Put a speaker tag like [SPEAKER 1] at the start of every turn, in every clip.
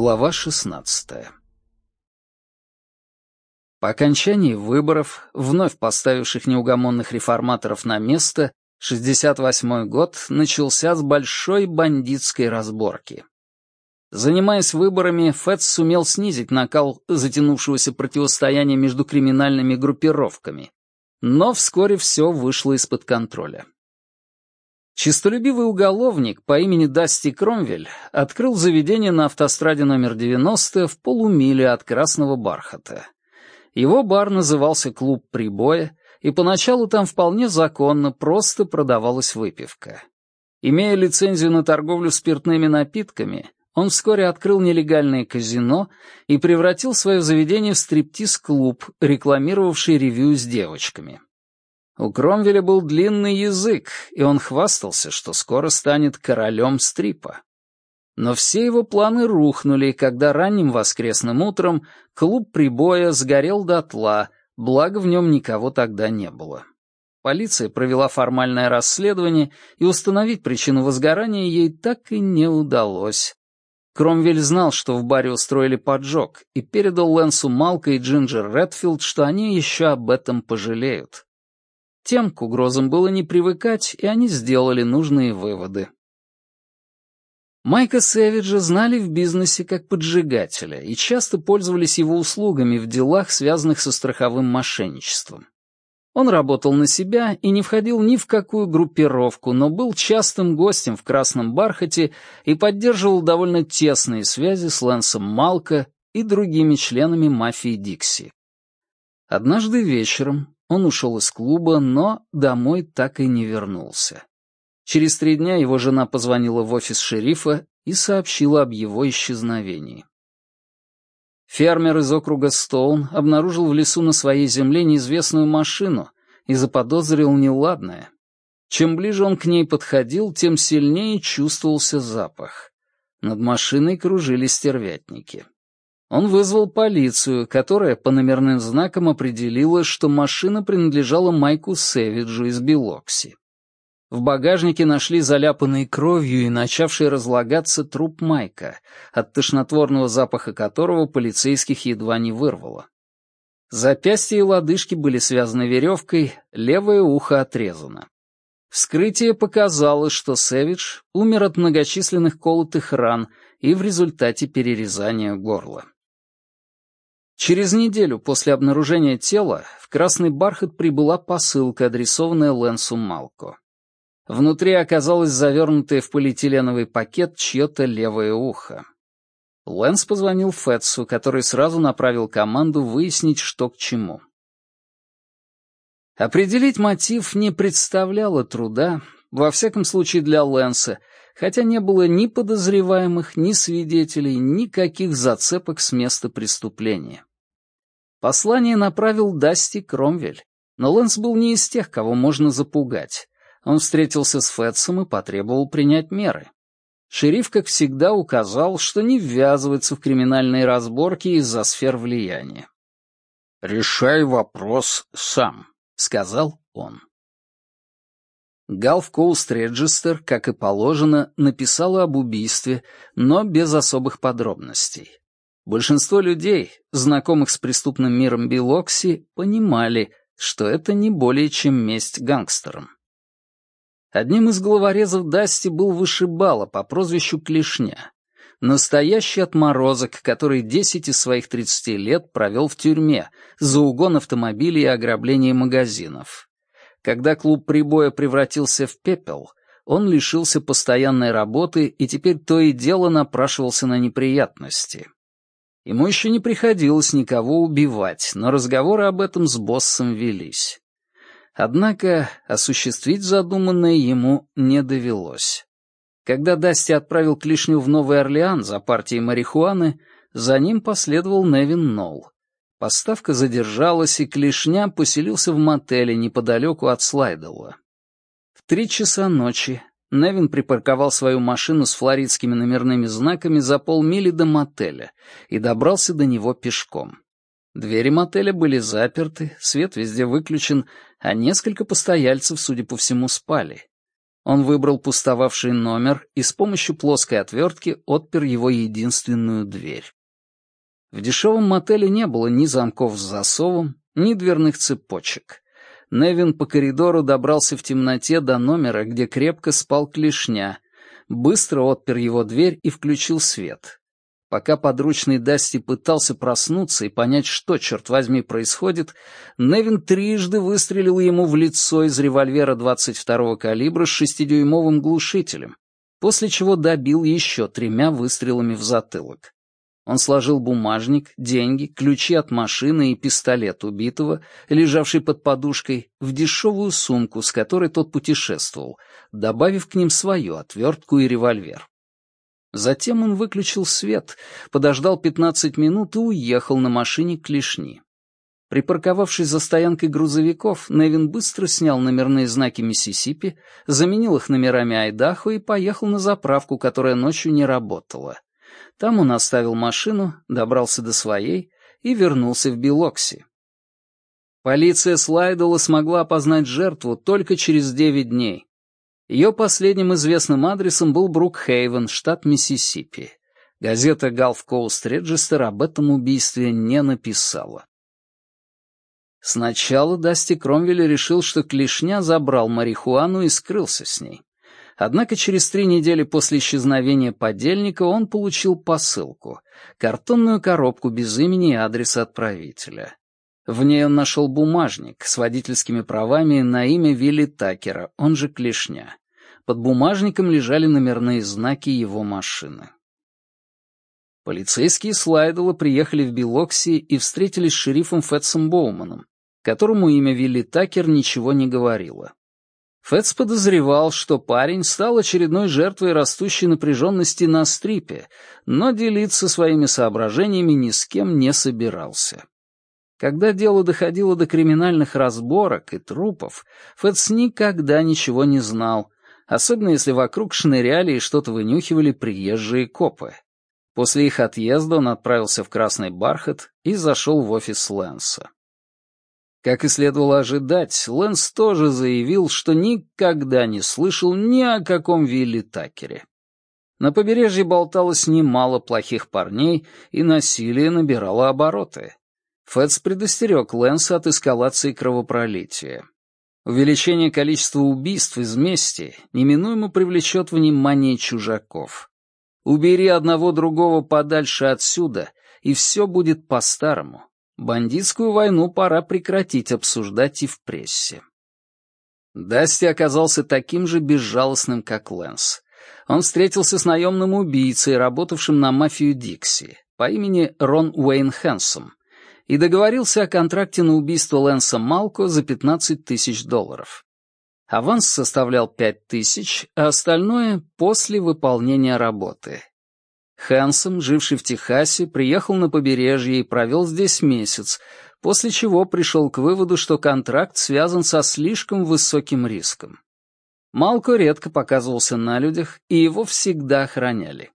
[SPEAKER 1] Глава 16 По окончании выборов, вновь поставивших неугомонных реформаторов на место, 68-й год начался с большой бандитской разборки. Занимаясь выборами, Фэтс сумел снизить накал затянувшегося противостояния между криминальными группировками, но вскоре все вышло из-под контроля. Чистолюбивый уголовник по имени Дасти Кромвель открыл заведение на автостраде номер 90 в полумиле от Красного Бархата. Его бар назывался «Клуб прибоя», и поначалу там вполне законно просто продавалась выпивка. Имея лицензию на торговлю спиртными напитками, он вскоре открыл нелегальное казино и превратил свое заведение в стриптиз-клуб, рекламировавший ревью с девочками. У Кромвеля был длинный язык, и он хвастался, что скоро станет королем стрипа. Но все его планы рухнули, когда ранним воскресным утром клуб прибоя сгорел дотла, благо в нем никого тогда не было. Полиция провела формальное расследование, и установить причину возгорания ей так и не удалось. Кромвель знал, что в баре устроили поджог, и передал Лэнсу Малка и Джинджер Редфилд, что они еще об этом пожалеют. Тем к угрозам было не привыкать, и они сделали нужные выводы. Майка Сэвиджа знали в бизнесе как поджигателя и часто пользовались его услугами в делах, связанных со страховым мошенничеством. Он работал на себя и не входил ни в какую группировку, но был частым гостем в Красном Бархате и поддерживал довольно тесные связи с Лэнсом Малко и другими членами мафии Дикси. Однажды вечером он ушел из клуба, но домой так и не вернулся. Через три дня его жена позвонила в офис шерифа и сообщила об его исчезновении. Фермер из округа Стоун обнаружил в лесу на своей земле неизвестную машину и заподозрил неладное. Чем ближе он к ней подходил, тем сильнее чувствовался запах. Над машиной кружили стервятники. Он вызвал полицию, которая по номерным знакам определила, что машина принадлежала Майку Сэвиджу из Белокси. В багажнике нашли заляпанный кровью и начавший разлагаться труп Майка, от тошнотворного запаха которого полицейских едва не вырвало. Запястья и лодыжки были связаны веревкой, левое ухо отрезано. Вскрытие показало, что Сэвидж умер от многочисленных колотых ран и в результате перерезания горла. Через неделю после обнаружения тела в Красный Бархат прибыла посылка, адресованная Лэнсу Малко. Внутри оказалось завернутое в полиэтиленовый пакет чье-то левое ухо. Лэнс позвонил Фетсу, который сразу направил команду выяснить, что к чему. Определить мотив не представляло труда, во всяком случае для Лэнса, хотя не было ни подозреваемых, ни свидетелей, никаких зацепок с места преступления. Послание направил Дасти Кромвель, но Лэнс был не из тех, кого можно запугать. Он встретился с Фетсом и потребовал принять меры. Шериф, как всегда, указал, что не ввязывается в криминальные разборки из-за сфер влияния. «Решай вопрос сам», — сказал он. Gulf Coast Register, как и положено, написала об убийстве, но без особых подробностей. Большинство людей, знакомых с преступным миром Билокси, понимали, что это не более чем месть гангстерам. Одним из головорезов Дасти был вышибала по прозвищу Клешня. Настоящий отморозок, который 10 из своих 30 лет провел в тюрьме за угон автомобилей и ограбление магазинов. Когда клуб прибоя превратился в пепел, он лишился постоянной работы и теперь то и дело напрашивался на неприятности. Ему еще не приходилось никого убивать, но разговоры об этом с боссом велись. Однако осуществить задуманное ему не довелось. Когда Дасти отправил Клишню в Новый Орлеан за партией марихуаны, за ним последовал Невин Нолл. Поставка задержалась, и Клишня поселился в мотеле неподалеку от Слайдела. В три часа ночи Невин припарковал свою машину с флоридскими номерными знаками за полмили до мотеля и добрался до него пешком. Двери мотеля были заперты, свет везде выключен, а несколько постояльцев, судя по всему, спали. Он выбрал пустовавший номер и с помощью плоской отвертки отпер его единственную дверь. В дешевом мотеле не было ни замков с засовом, ни дверных цепочек. Невин по коридору добрался в темноте до номера, где крепко спал клешня, быстро отпер его дверь и включил свет. Пока подручный Дасти пытался проснуться и понять, что, черт возьми, происходит, Невин трижды выстрелил ему в лицо из револьвера 22-го калибра с шестидюймовым глушителем, после чего добил еще тремя выстрелами в затылок. Он сложил бумажник, деньги, ключи от машины и пистолет убитого, лежавший под подушкой, в дешевую сумку, с которой тот путешествовал, добавив к ним свою отвертку и револьвер. Затем он выключил свет, подождал 15 минут и уехал на машине к Лишни. Припарковавшись за стоянкой грузовиков, Невин быстро снял номерные знаки Миссисипи, заменил их номерами Айдахо и поехал на заправку, которая ночью не работала. Там он оставил машину, добрался до своей и вернулся в Белокси. Полиция Слайдола смогла опознать жертву только через девять дней. Ее последним известным адресом был Брукхейвен, штат Миссисипи. Газета Gulf Coast Register об этом убийстве не написала. Сначала Дасти Кромвель решил, что Клешня забрал марихуану и скрылся с ней. Однако через три недели после исчезновения подельника он получил посылку — картонную коробку без имени и адреса отправителя. В ней он нашел бумажник с водительскими правами на имя Вилли Такера, он же Клешня. Под бумажником лежали номерные знаки его машины. Полицейские Слайдела приехали в Белокси и встретились с шерифом Фетсом Боуманом, которому имя Вилли Такер ничего не говорило. Фэтс подозревал, что парень стал очередной жертвой растущей напряженности на стрипе, но делиться своими соображениями ни с кем не собирался. Когда дело доходило до криминальных разборок и трупов, Фэтс никогда ничего не знал, особенно если вокруг шныряли и что-то вынюхивали приезжие копы. После их отъезда он отправился в Красный Бархат и зашел в офис Лэнса. Как и следовало ожидать, Лэнс тоже заявил, что никогда не слышал ни о каком Вилли Такере. На побережье болталось немало плохих парней, и насилие набирало обороты. Фэтс предостерег Лэнса от эскалации кровопролития. Увеличение количества убийств из мести неминуемо привлечет внимание чужаков. Убери одного другого подальше отсюда, и все будет по-старому. Бандитскую войну пора прекратить обсуждать и в прессе. Дасти оказался таким же безжалостным, как Лэнс. Он встретился с наемным убийцей, работавшим на мафию Дикси, по имени Рон Уэйн Хэнсом, и договорился о контракте на убийство Лэнса Малко за 15 тысяч долларов. Аванс составлял 5 тысяч, а остальное — после выполнения работы. Хэнсом, живший в Техасе, приехал на побережье и провел здесь месяц, после чего пришел к выводу, что контракт связан со слишком высоким риском. Малко редко показывался на людях, и его всегда охраняли.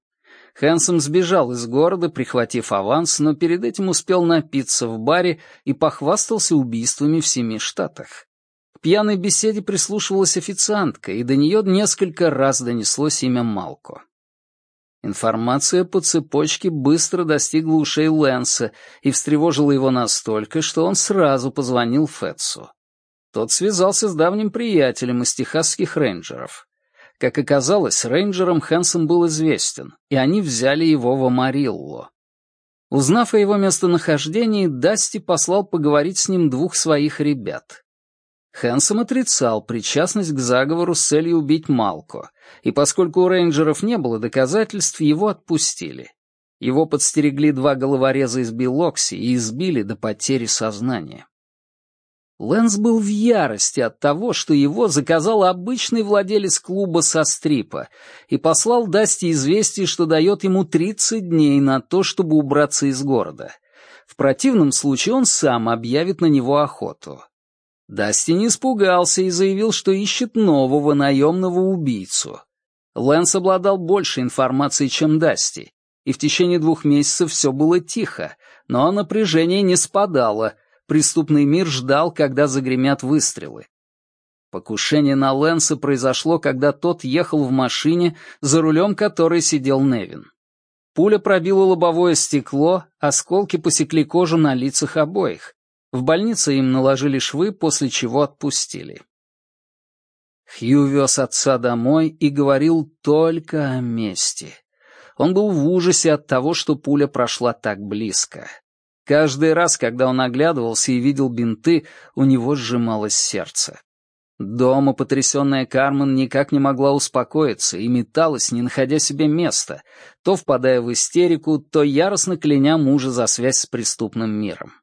[SPEAKER 1] Хэнсом сбежал из города, прихватив аванс, но перед этим успел напиться в баре и похвастался убийствами в семи штатах. К пьяной беседе прислушивалась официантка, и до нее несколько раз донеслось имя Малко. Информация по цепочке быстро достигла ушей Лэнса и встревожила его настолько, что он сразу позвонил Фетсу. Тот связался с давним приятелем из техасских рейнджеров. Как оказалось, рейнджерам Хэнсон был известен, и они взяли его в Амарилло. Узнав о его местонахождении, Дасти послал поговорить с ним двух своих ребят. Хэнсом отрицал причастность к заговору с целью убить Малко, и поскольку у рейнджеров не было доказательств, его отпустили. Его подстерегли два головореза из Белокси и избили до потери сознания. Лэнс был в ярости от того, что его заказал обычный владелец клуба со стрипа и послал Дасти известие, что дает ему 30 дней на то, чтобы убраться из города. В противном случае он сам объявит на него охоту. Дасти не испугался и заявил, что ищет нового наемного убийцу. Лэнс обладал большей информацией, чем Дасти, и в течение двух месяцев все было тихо, но напряжение не спадало, преступный мир ждал, когда загремят выстрелы. Покушение на Лэнса произошло, когда тот ехал в машине, за рулем которой сидел Невин. Пуля пробила лобовое стекло, осколки посекли кожу на лицах обоих. В больнице им наложили швы, после чего отпустили. Хью вез отца домой и говорил только о мести. Он был в ужасе от того, что пуля прошла так близко. Каждый раз, когда он оглядывался и видел бинты, у него сжималось сердце. Дома потрясенная Кармен никак не могла успокоиться и металась, не находя себе места, то впадая в истерику, то яростно кляня мужа за связь с преступным миром.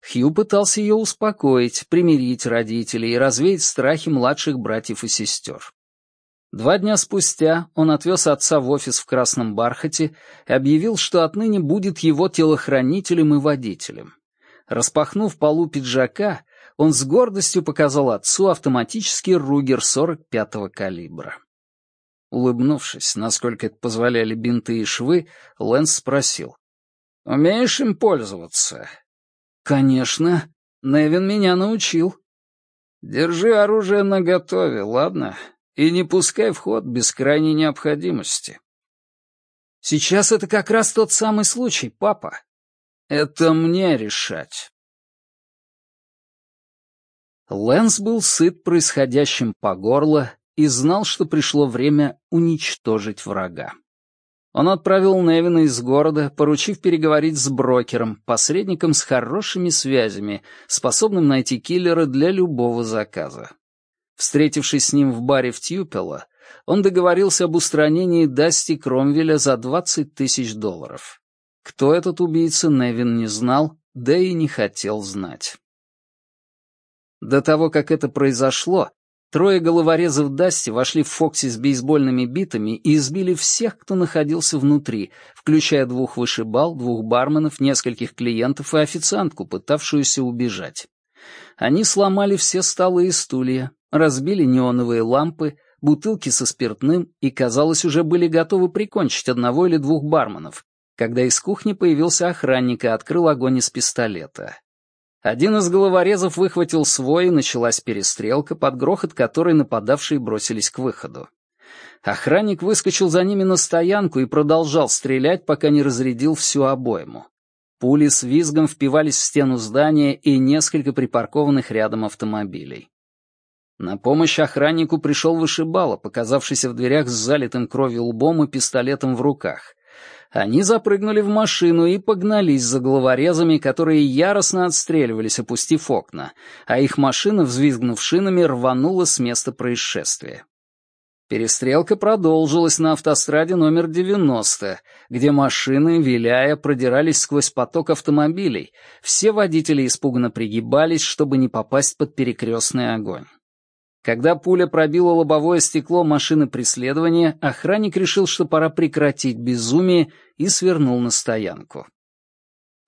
[SPEAKER 1] Хью пытался ее успокоить, примирить родителей и развеять страхи младших братьев и сестер. Два дня спустя он отвез отца в офис в Красном Бархате и объявил, что отныне будет его телохранителем и водителем. Распахнув полу пиджака, он с гордостью показал отцу автоматический Ругер 45-го калибра. Улыбнувшись, насколько это позволяли бинты и швы, Лэнс спросил. «Умеешь им пользоваться?» «Конечно. Невин меня научил». «Держи оружие наготове, ладно? И не пускай в ход без крайней необходимости». «Сейчас это как раз тот самый случай, папа. Это мне решать». Лэнс был сыт происходящим по горло и знал, что пришло время уничтожить врага. Он отправил Невина из города, поручив переговорить с брокером, посредником с хорошими связями, способным найти киллера для любого заказа. Встретившись с ним в баре в Тьюпело, он договорился об устранении Дасти Кромвеля за 20 тысяч долларов. Кто этот убийца, Невин не знал, да и не хотел знать. До того, как это произошло, трое головорезов Дасти вошли в Фокси с бейсбольными битами и избили всех, кто находился внутри, включая двух вышибал, двух барменов, нескольких клиентов и официантку, пытавшуюся убежать. Они сломали все столы и стулья, разбили неоновые лампы, бутылки со спиртным и, казалось, уже были готовы прикончить одного или двух барменов, когда из кухни появился охранник и открыл огонь из пистолета. Один из головорезов выхватил свой, и началась перестрелка, под грохот которой нападавшие бросились к выходу. Охранник выскочил за ними на стоянку и продолжал стрелять, пока не разрядил всю обойму. Пули с визгом впивались в стену здания и несколько припаркованных рядом автомобилей. На помощь охраннику пришел вышибала, показавшийся в дверях с залитым кровью лбом и пистолетом в руках. Они запрыгнули в машину и погнались за головорезами, которые яростно отстреливались, опустив окна, а их машина, взвизгнув шинами, рванула с места происшествия. Перестрелка продолжилась на автостраде номер 90, где машины, виляя, продирались сквозь поток автомобилей. Все водители испуганно пригибались, чтобы не попасть под перекрестный огонь. Когда пуля пробила лобовое стекло машины преследования, охранник решил, что пора прекратить безумие, и свернул на стоянку.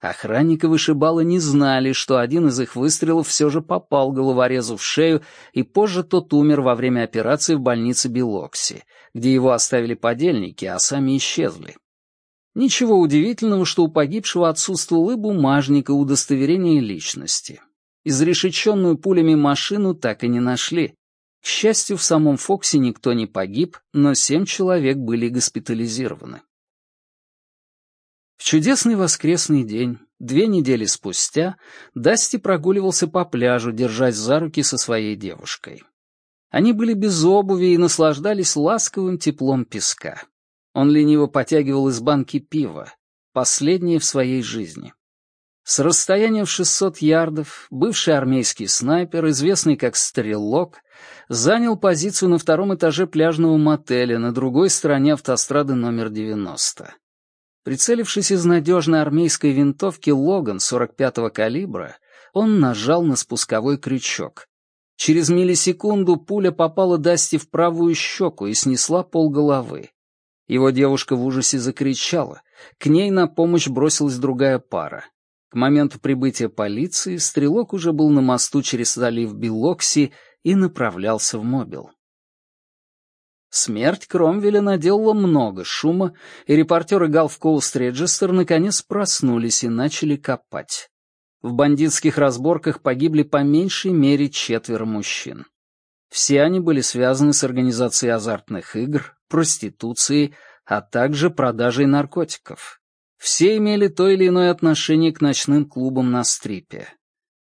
[SPEAKER 1] Охранник и вышибала не знали, что один из их выстрелов все же попал головорезу в шею, и позже тот умер во время операции в больнице Белокси, где его оставили подельники, а сами исчезли. Ничего удивительного, что у погибшего отсутствовал и бумажник, и удостоверение личности. Изрешеченную пулями машину так и не нашли, к счастью, в самом Фоксе никто не погиб, но семь человек были госпитализированы. В чудесный воскресный день, две недели спустя, Дасти прогуливался по пляжу, держась за руки со своей девушкой. Они были без обуви и наслаждались ласковым теплом песка. Он лениво потягивал из банки пива, последнее в своей жизни. С расстояния в 600 ярдов бывший армейский снайпер, известный как «Стрелок», занял позицию на втором этаже пляжного мотеля на другой стороне автострады номер 90. Прицелившись из надежной армейской винтовки «Логан» 45-го калибра, он нажал на спусковой крючок. Через миллисекунду пуля попала Дасти в правую щеку и снесла полголовы. Его девушка в ужасе закричала. К ней на помощь бросилась другая пара. К моменту прибытия полиции стрелок уже был на мосту через залив Билокси и направлялся в Мобил. Смерть Кромвеля наделала много шума, и репортеры Gulf Coast Register наконец проснулись и начали копать. В бандитских разборках погибли по меньшей мере четверо мужчин. Все они были связаны с организацией азартных игр, проституцией, а также продажей наркотиков. Все имели то или иное отношение к ночным клубам на стрипе.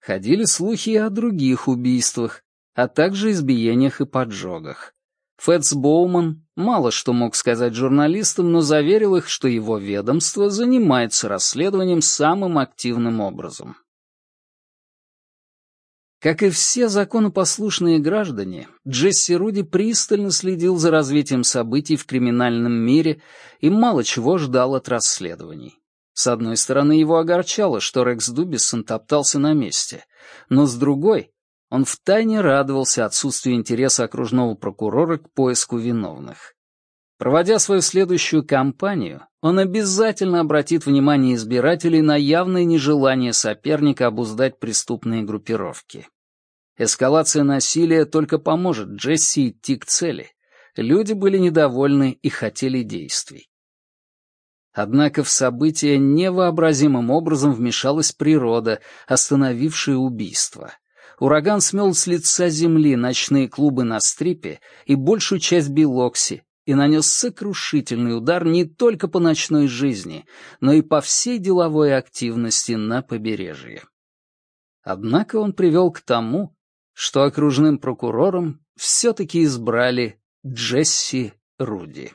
[SPEAKER 1] Ходили слухи и о других убийствах, а также избиениях и поджогах. Фэтс Боуман мало что мог сказать журналистам, но заверил их, что его ведомство занимается расследованием самым активным образом. Как и все законопослушные граждане, Джесси Руди пристально следил за развитием событий в криминальном мире и мало чего ждал от расследований. С одной стороны, его огорчало, что Рекс Дубисон топтался на месте, но с другой, он втайне радовался отсутствию интереса окружного прокурора к поиску виновных. Проводя свою следующую кампанию, он обязательно обратит внимание избирателей на явное нежелание соперника обуздать преступные группировки. Эскалация насилия только поможет Джесси идти к цели. Люди были недовольны и хотели действий. Однако в события невообразимым образом вмешалась природа, остановившая убийство. Ураган смел с лица земли ночные клубы на стрипе и большую часть Билокси и нанес сокрушительный удар не только по ночной жизни, но и по всей деловой активности на побережье. Однако он привел к тому, что окружным прокурором все-таки избрали Джесси Руди.